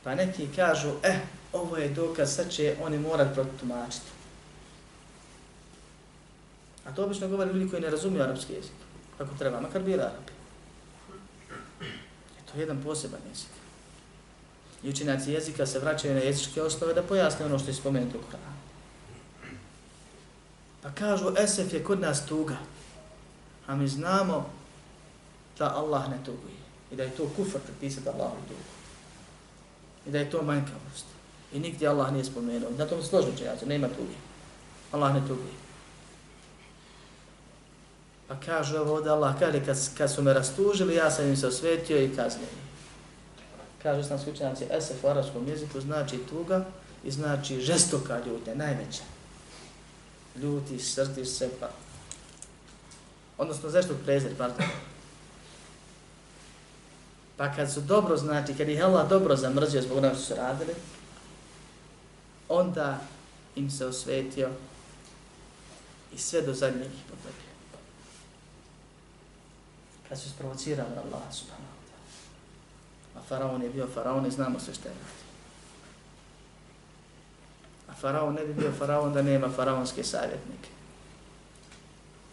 Pa neki kažu, eh, ovo je dokaz, sad će oni morat protumačiti. A to obično govori ljudi koji ne razumiju arapski jezik. Kako treba, makar bili Arapi. Je to jedan poseban jezik. I učinjaci jezika se vraćaju na jezičke osnove da pojasne ono što je spomenuto u Koranu. Pa kažu, esef je kod nas tuga. A mi znamo da Allah ne tuguje. I da je to kufr pripisati Allahu tugu. I da je to manjkavost. I nigdje Allah nije spomenuo. Na tom složno će jaci, nema tuge. Allah ne tuguje. Pa kažu ovo da Allah kaže, kad, kad su me rastužili, ja sam im se osvetio i kaznio. Kažu sam skućenjaci, esef u arabskom jeziku znači tuga i znači žestoka ljutnja, najveća ljuti, srdiš se, pa... Odnosno, zašto prezir, pardon? Pa kad su dobro, znači, kad ih Allah dobro zamrzio zbog onog što su radili, onda im se osvetio i sve do zadnjeg ih potrebio. Kad su sprovocirali Allah subhanahu wa ta'ala. A faraon je bio faraon i znamo sve što je radio. A faraon ne bi bio faraon da nema faraonske savjetnike.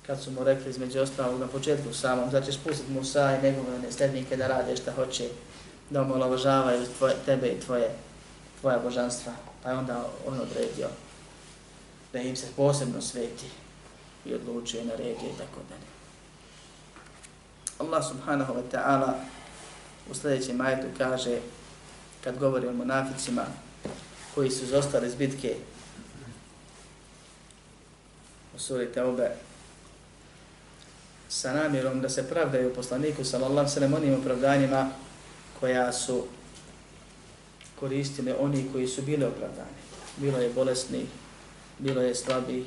Kad su mu rekli između ostalog na početku samom, da ćeš pustiti Musa i njegove slednike da rade šta hoće, da omalovažavaju tvoje, tebe i tvoje, tvoja božanstva. Pa je onda on odredio da im se posebno sveti i odlučuje na regije i tako dalje. Allah subhanahu wa ta'ala u sljedećem majetu kaže, kad govori o munaficima koji su izostali iz bitke u suri Teube sa namjerom da se pravdaju poslaniku sallallahu sallam onim opravdanjima koja su koristili oni koji su bili opravdani. Bilo je bolesni, bilo je slabi,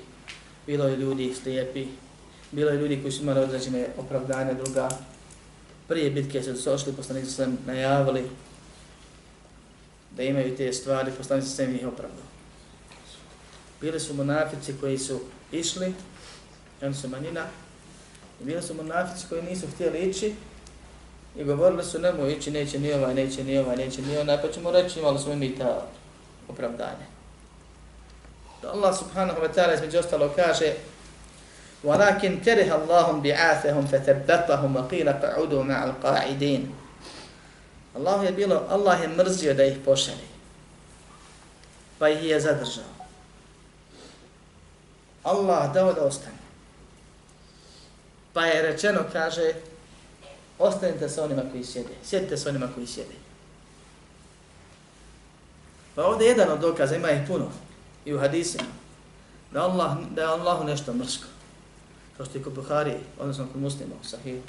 bilo je ljudi slijepi, Bilo je ljudi koji su imali određene opravdanja druga. Prije bitke su došli poslanik sallam najavili da imaju te stvari, poslanici su sam ih opravdali. Bili su monafici koji su išli, oni su manjina, i bili su monafici koji nisu htjeli ići, i govorili su nemoj ići, neće ni ovaj, neće ni ovaj, neće ni onaj, pa ćemo reći imali smo mi ta opravdanje. Allah subhanahu wa ta'ala između ostalo kaže ولكن كره الله بعاثهم فثبتهم وقيل قعدوا مع القاعدين Allah je bilo, Allah je mrzio da ih pošali. Pa ih je zadržao. Allah dao da ostane. Pa je rečeno, kaže, ostanite sa onima koji sjede. Sjedite sa onima koji sjede. Pa ovdje jedan od dokaza, ima ih puno, i u hadisima, da, Allah, da je Allahu nešto mrsko. Kao što je kod Buhari, odnosno kod muslima, sahih.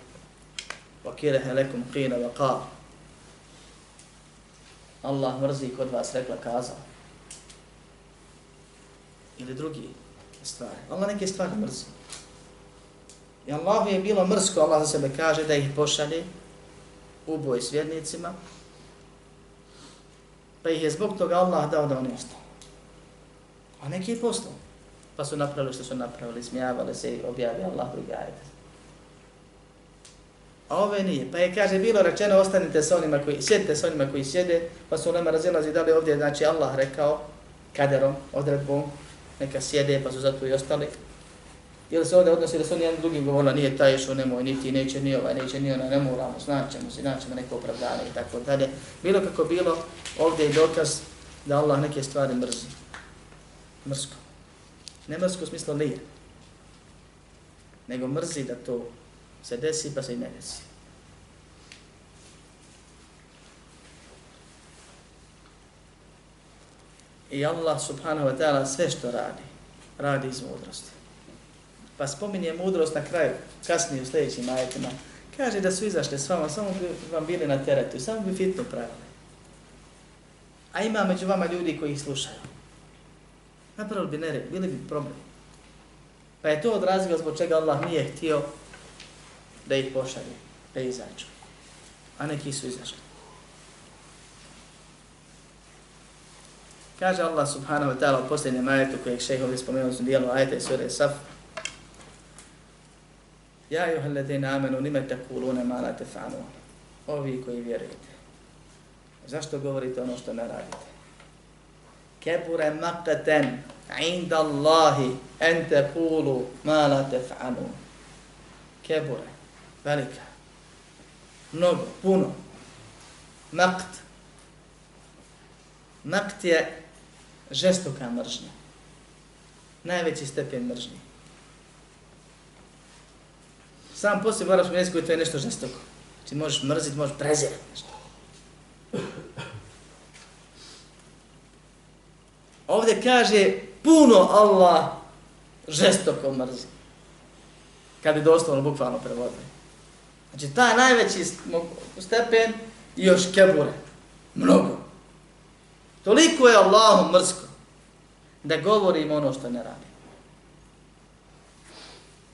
Wa kirehe lekum qina wa. Allah mrzi kod vas rekla kazao. Ili drugi stvari. Allah neke stvari mrzi. I Allahu je bilo mrsko, Allah za sebe kaže da ih pošalje u boj s vjernicima, pa ih je zbog toga Allah dao da oni ostao. A neki je postao. Pa su napravili što su napravili, smijavali se i objavi Allah drugi ajde. A ove nije. Pa je, kaže, bilo rečeno, ostanite sa onima koji, sjedite sa onima koji sjede, pa su nama razilazi da li ovdje, znači Allah rekao, kaderom, odredbom, neka sjede, pa su zato i ostali. Ili se ovdje odnosi da su oni jedan drugim govorili, ono, nije taj što nemoj, niti neće ni ovaj, neće ni ona, ne moramo, znaćemo se, znaćemo neko opravdanje i tako dalje. Bilo kako bilo, ovdje je dokaz da Allah neke stvari mrzi. Mrsko. Ne mrsko u smislu lije. Nego mrzi da to se desi pa se i ne desi. I Allah subhanahu wa ta'ala sve što radi, radi iz mudrosti. Pa spominje mudrost na kraju, kasnije u sljedećim ajetima. Kaže da su izašli s vama, samo bi vam bili na teretu, samo bi fitno pravili. A ima među vama ljudi koji ih slušaju. Napravili bi nered, bili bi problem. Pa je to odrazio zbog čega Allah nije htio da ih pošalje, da izađu. A neki su izašli. Kaže Allah subhanahu wa ta'ala u posljednjem ajetu kojeg šeheh ovdje spomenuo u dijelu ajeta iz sura Saf, Ja juha ladina amenu nime takulune ma la tefanu. Ovi koji vjerujete. Zašto govorite ono što ne radite? Kebure maqaten inda Allahi en tekulu ma la tefanu. Kebure. Velika. Mnogo. Puno. Nakt. Nakt je žestoka mržnja. Najveći stepen mržnje. Sam poslije moraš mi jeziku i to je nešto žestoko. Znači možeš mrziti, možeš prezirati nešto. Ovdje kaže puno Allah žestoko mrzi. Kad je doslovno bukvalno prevodili. Znači taj najveći stepen i još kebure. Mnogo. Toliko je Allahom mrsko da govorim ono što ne radi.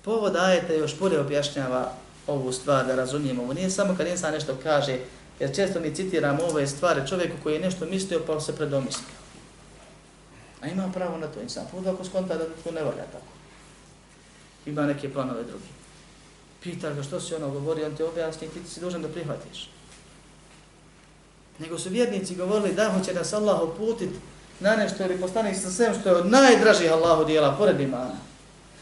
Povod ajeta još bolje objašnjava ovu stvar da razumijemo. Ovo nije samo kad insan nešto kaže, jer često mi citiramo ove stvari čovjeku koji je nešto mislio pa se predomislio. A ima pravo na to insan. Povod ako skonta da to ne valja tako. Ima neke planove drugi. Pita ga što si ono govori, on te objasni i ti si dužan da prihvatiš. Nego su vjernici govorili da hoće nas Allah uputit na nešto ili postane sa svem što je od najdražih Allahu dijela, pored imana.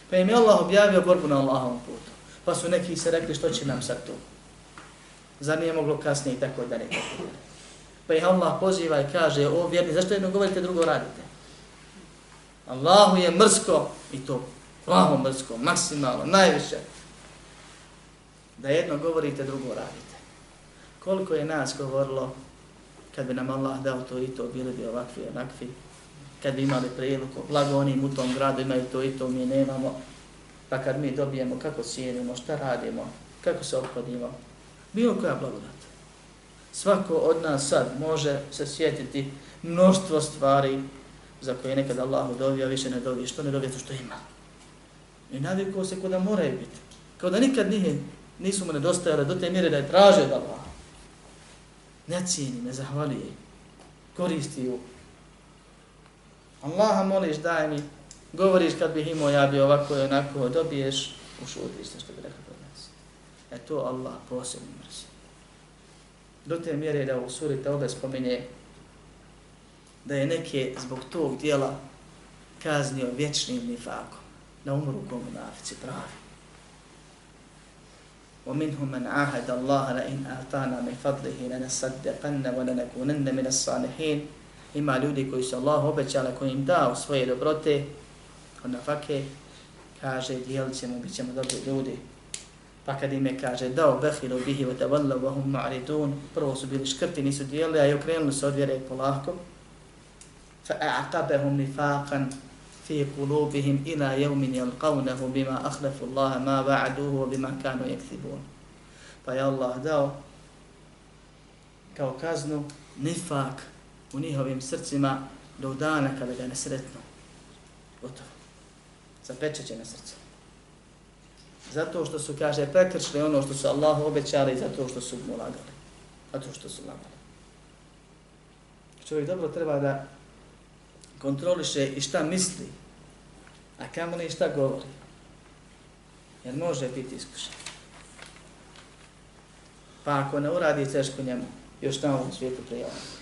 Pa im je Allah objavio borbu na Allahovom putu. Pa su neki se rekli što će nam sad tu. Zar nije moglo kasnije i tako da ne Pa ih Allah poziva i kaže, o vjerni, zašto jedno govorite, drugo radite? Allahu je mrsko i to Allahu mrsko, maksimalno, najviše. Da jedno govorite, drugo radite. Koliko je nas govorilo, kad bi nam Allah dao to i to, bili bi ovakvi, onakvi, kad bi imali priliku, blago onim u tom gradu imaju to i to, mi nemamo, pa kad mi dobijemo kako cijenimo, šta radimo, kako se obhodimo, bilo koja blagodat. Svako od nas sad može se sjetiti mnoštvo stvari za koje nekad Allah dovio, više ne dovi, što ne dovi, to što ima. I navikao se kod da moraju biti. Kao da nikad nije, nisu mu nedostajale do te mjere da je traže da Allaha. Ne cijeni, ne zahvalije. Koristi ju. Allaha moliš, daj mi. Govoriš kad bih imao, ja bi ovako i onako, dobiješ, ušutiš se što bi rekao kod nas. E to Allah posebno mrzi. Do te mjere da u suri Taube spominje da je neke zbog tog dijela kaznio vječnim nifakom. Na umru komunafici pravi. ومنهم من عاهد الله لئن آتانا من فضله لنصدقن ولنكونن من الصالحين ima ljudi koji su Allah obećali, koji im dao svoje dobrote, od nafake, kaže, dijelit ćemo, bit ćemo dobri ljudi. Pa kad im je kaže, dao behilu bihi wa tavalla wa hum ma'ridun, prvo su bili škrti, nisu dijelili, a i okrenuli se od vjere polako. Fa a'qabahum nifaqan fi kulubihim ila yawmin yalqawnahu bima ahlefu Allahe ma ba'duhu bima kanu yakthibun. Pa je Allah dao kao kaznu nifak u njihovim srcima do dana kada ga nesretnu. Gotovo. Zapečeće na srce. Zato što su, kaže, prekršli ono što su Allah obećali i zato što su mu lagali. Zato što su lagali. Čovjek dobro treba da kontroliše i šta misli, a kamo li šta govori. Jer može biti iskušan. Pa ako ne uradi teško njemu, još na ovom svijetu prijavljamo.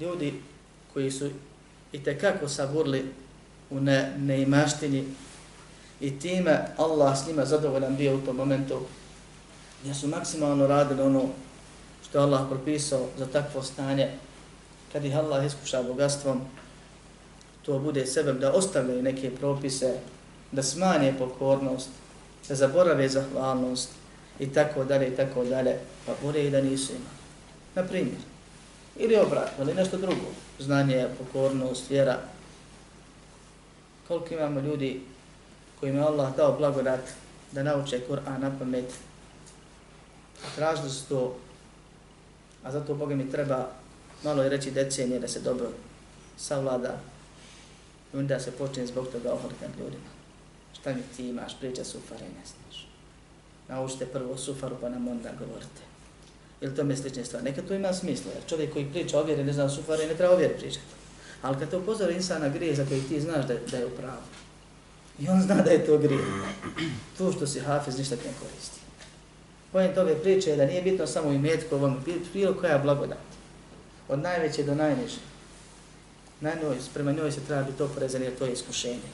Ljudi koji su i tekako saburli u ne, neimaštini i time Allah s njima zadovoljan bio u tom momentu, gdje su maksimalno radili ono što je Allah propisao za takvo stanje, kad ih Allah iskuša bogatstvom, to bude sebe da ostavljaju neke propise, da smanje pokornost, da zaborave zahvalnost i tako dalje i tako dalje, pa bude i da nisu imali. Na primjer, ili obratno, ili nešto drugo, znanje, pokornost, vjera. Koliko imamo ljudi kojima je Allah dao blagodat da nauče Kur'an na pamet, tražili su to, a zato Boga mi treba malo je reći decenije da se dobro savlada i onda se počne zbog toga oholiti ljudima. Šta mi ti imaš, priča sufare, ne znaš. Naučite prvo sufaru pa nam onda govorite. Ili to mi slične stvari. Neka to ima smisla, jer čovjek koji priča o vjeri, ne zna sufare, ne treba o vjeri pričati. Ali kad te upozori insana grije za koji ti znaš da, da je u pravu, i on zna da je to grije, to što si hafiz ništa ne koristi. Pojem ove priče je da nije bitno samo imetko ovom, bilo koja blagodat od najveće do najniže. Na njoj, prema njoj se treba biti oprezan jer to je iskušenje.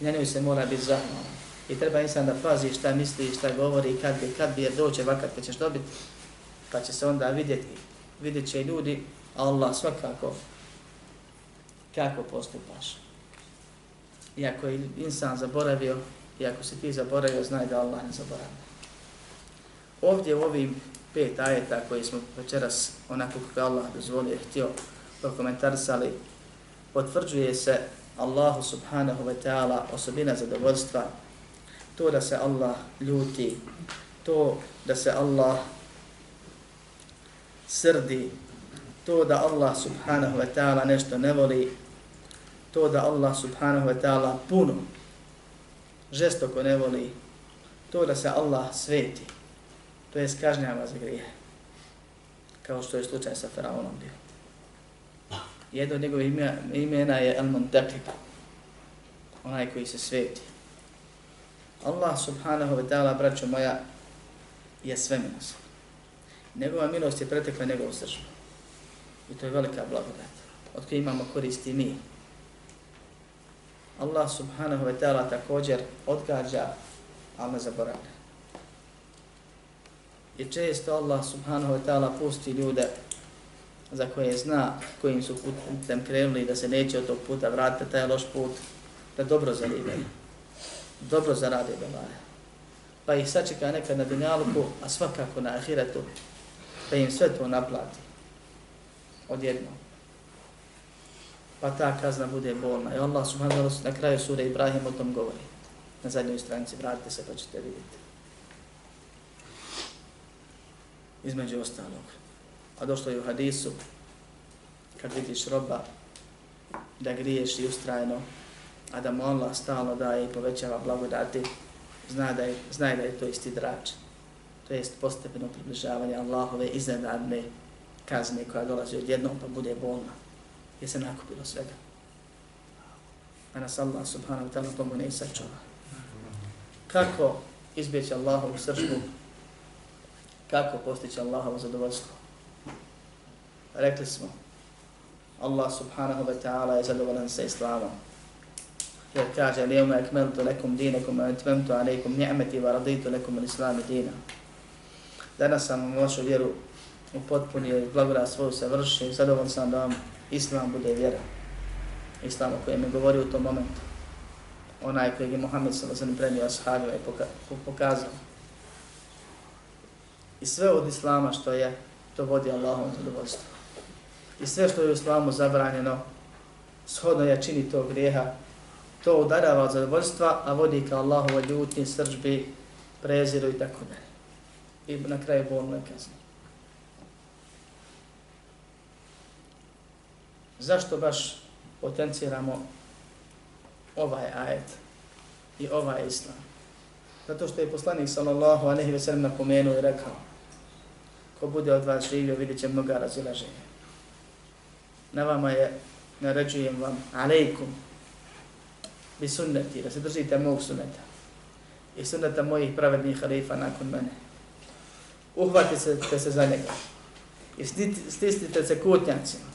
I na njoj se mora biti zahvalan. I treba insan da pazi šta misli, šta govori, kad bi, kad bi, jer doće vakat kad ćeš dobiti, pa će se onda vidjeti, vidjet će ljudi, Allah svakako, kako postupaš. Iako je insan zaboravio, i ako si ti zaboravio, znaj da Allah ne zaboravlja. Ovdje u ovim pet ajeta koje smo večeras onako kako Allah dozvolio i htio prokomentarsali, potvrđuje se Allahu subhanahu wa ta'ala osobina zadovoljstva, to da se Allah ljuti, to da se Allah srdi, to da Allah subhanahu wa ta'ala nešto ne voli, to da Allah subhanahu wa ta'ala puno, žestoko ne voli, to da se Allah sveti to je skažnjava za grije. Kao što je slučaj sa faraonom bio. Jedno od njegovih imena je El Montekib, onaj koji se sveti. Allah subhanahu wa ta'ala, braćo moja, je sve milost. Njegova milost je pretekla njegovu sržbu. I to je velika blagodat, od koje imamo koristi mi. Allah subhanahu wa ta'ala također odgađa, ali ne zaboravlja. I često Allah subhanahu wa ta'ala pusti ljude za koje zna kojim su putem krenuli da se neće od tog puta vratiti taj loš put, da dobro zaribaju, dobro zarade belaje. Pa ih sačeka nekad na dunjaluku, a svakako na ahiretu, pa im sve to naplati odjedno. Pa ta kazna bude bolna. I Allah subhanahu wa ta'ala na kraju sure Ibrahim o tom govori. Na zadnjoj stranici, vratite se pa ćete vidjeti. Između ostalog. A došlo je u hadisu, kad vidiš roba da griješ i ustrajno, a da mu Allah stalno daje i povećava blagodati, zna da je, zna da je to isti drač. To jest postepeno približavanje Allahove iznenadne kazne koja dolazi odjednom pa bude bolna. Je se nakupilo svega. A nas Allah subhanahu wa ta'ala pomogne i sačuva. Kako izbjeći Allahovu sržbu Kako postići Allahovo zadovoljstvo? Rekli smo, Allah subhanahu wa ta'ala je zadovoljan sa islamom. Jer kaže, lijevme akmeltu lekum dinekum, a etmemtu alaikum ni'meti, va raditu lekum al-islami dina. Danas sam vašu vjeru upotpunio i blagodat svoju se vrši, zadovoljan sam da vam islam bude vjera. Islam o kojem je govorio u tom momentu. Onaj kojeg je Muhammed s.a.v. premio ashabima i pokazao. I sve od islama što je, to vodi Allahom zadovoljstvo. I sve što je u islamu zabranjeno, shodno je čini to grijeha, to udarava od zadovoljstva, a vodi ka Allahova ljutnji, srđbi, preziru i tako dalje. I na kraju bolno kazne. Zašto baš potenciramo ovaj ajet i ovaj islam? Zato što je poslanik sallallahu alaihi ve sellem napomenuo i rekao ko bude od vas živio vidjet će mnoga razilaženja. Na vama je, naređujem vam, alejkum, bi sunneti, da se držite mog sunneta i sunneta mojih pravednih halifa nakon mene. Uhvatite se, te se za njega i stisnite se kutnjacima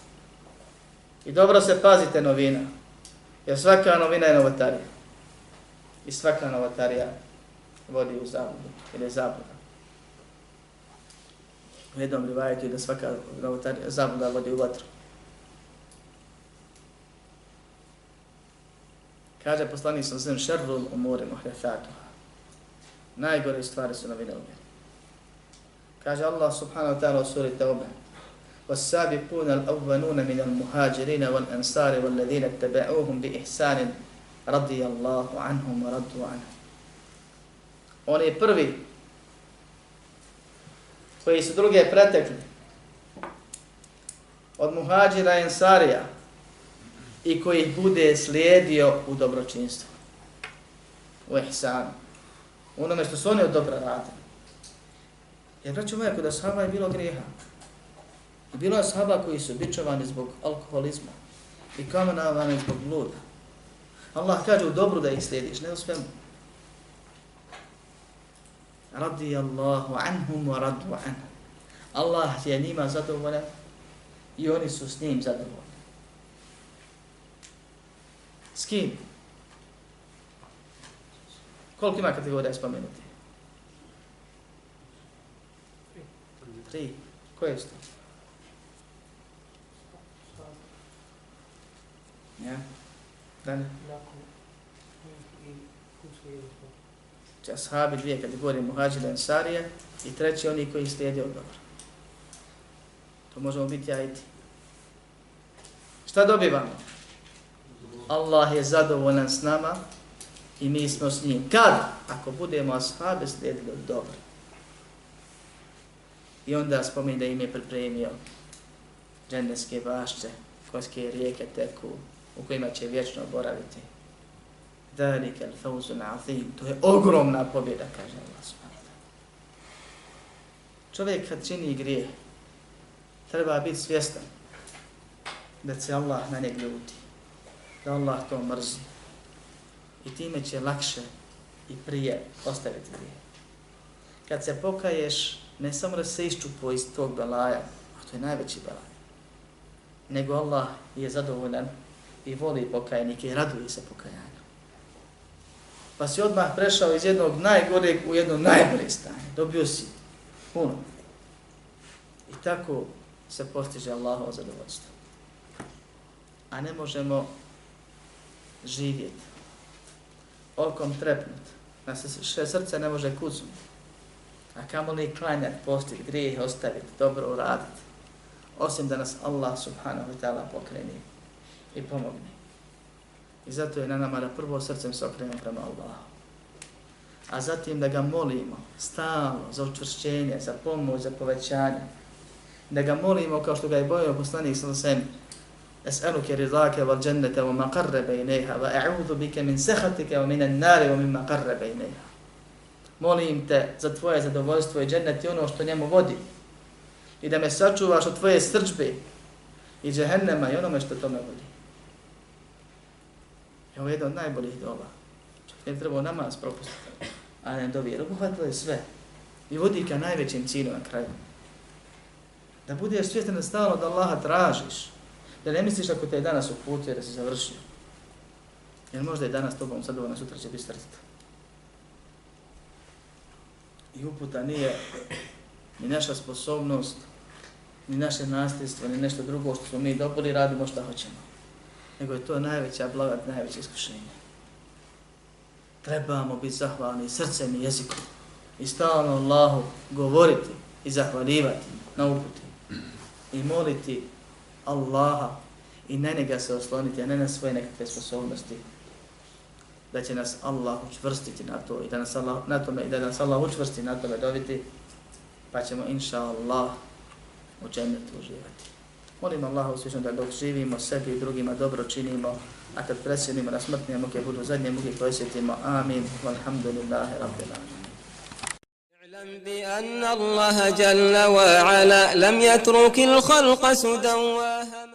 i dobro se pazite novina, jer svaka novina je novotarija i svaka novotarija vodi u zabludu ili zabluda. U jednom rivajetu je da svaka novotarija, zabluda vodi u vatru. Kaže poslanik sa zem šerrul umuri muhrefatuha. Najgore stvari su novine u Kaže Allah subhanahu wa ta'ala u suri Tawbah. والسابقون الأولون من المهاجرين والأنصار والذين اتبعوهم بإحسان رضي الله عنهم ورضوا عنه Oni prvi koji su druge pretekli od muhađira i ensarija i koji ih bude slijedio u dobročinstvu. U ihsanu. U onome što su oni od dobra radili. Jer braću moja, kod ashaba je bilo grijeha. I bilo je ashaba koji su bičovani zbog alkoholizma i kamenavani zbog bluda. Allah kaže u dobru da ih slijediš, ne u svemu. Radi Allahu anhum wa radu anhum. Allah je njima zadovoljan i oni su s njim zadovoljni. S kim? Koliko ima kategorija spomenuti? Tri. Koje su to? Ja? Dalje? Znači, Znači, ashabi dvije kategorije, muhađile ansarija i treći oni koji slijede od dobro. To možemo biti ja i ti. Šta dobivamo? Allah je zadovoljan s nama i mi smo s njim. Kad? Ako budemo ashabe slijedili od dobro. I onda spomeni da im je pripremio dženneske bašće, koske rijeke teku, u kojima će vječno boraviti. Dalike al-fawzun azim. To je ogromna pobjeda, kaže Allah subhanahu Čovjek kad čini grije, treba biti svjestan da se Allah na njeg ljuti da Allah to mrzi. I time će lakše i prije ostaviti grije. Kad se pokaješ, ne samo da se iščupo iz tog belaja, a to je najveći belaj, nego Allah je zadovoljan i voli pokajnike i raduje se pokajanju. Pa si odmah prešao iz jednog najgoreg u jedno najbolje stanje. Dobio si puno. I tako se postiže Allahova zadovoljstvo. A ne možemo živjeti. Okom trepnut. Na se srce ne može kucnuti. A kamo li klanjati, postiti, grijeh ostaviti, dobro uraditi. Osim da nas Allah subhanahu wa ta'ala pokreni i pomogne. I zato je na nama da prvo srcem se okrenemo prema Allahu. A zatim da ga molimo stalno za učvršćenje, za pomoć, za povećanje. Da ga molimo kao što ga je bojao poslanik sa sem. Es'aluke rizake val džennete wa maqarre bejneha, wa e'udhu bike min sehatike wa minan nari wa min maqarre bejneha. Molim te za tvoje zadovoljstvo i džennet i ono što njemu vodi. I da me sačuvaš od tvoje srđbe i džehennema i onome što tome vodi je ovo je jedna od najboljih doba. Čak ne trebao namaz propustiti. A ne dobi, jer obuhvatilo je sve. I vodi ka najvećim cilju na kraju. Da budeš svjestan da stalno da Allaha tražiš. Da ne misliš ako te je danas uputio da si završio. Jer možda je danas tobom zadovoljno, sutra će biti srcito. I uputa nije ni naša sposobnost, ni naše nasljedstvo, ni nešto drugo što smo mi dobili, radimo što hoćemo. Nego je to najveća blagat, najveće iskušenje. Trebamo biti zahvalni srcem i jezikom i stalno Allahu govoriti i zahvalivati na uputi i moliti Allaha i na njega se osloniti, a ne na svoje nekakve sposobnosti da će nas Allah učvrstiti na to i da nas Allah, na tome, i da nas Allah učvrsti na tome dobiti, pa ćemo inša Allah u džennetu uživati. Molim Allah usvišno da dok živimo sebi i drugima dobro činimo, a kad presjedimo na smrtnije muke budu zadnje muke koje sjetimo. Amin. Walhamdulillahi rabbil alamin. اعلم بأن الله جل وعلا لم يترك الخلق سدى وهدى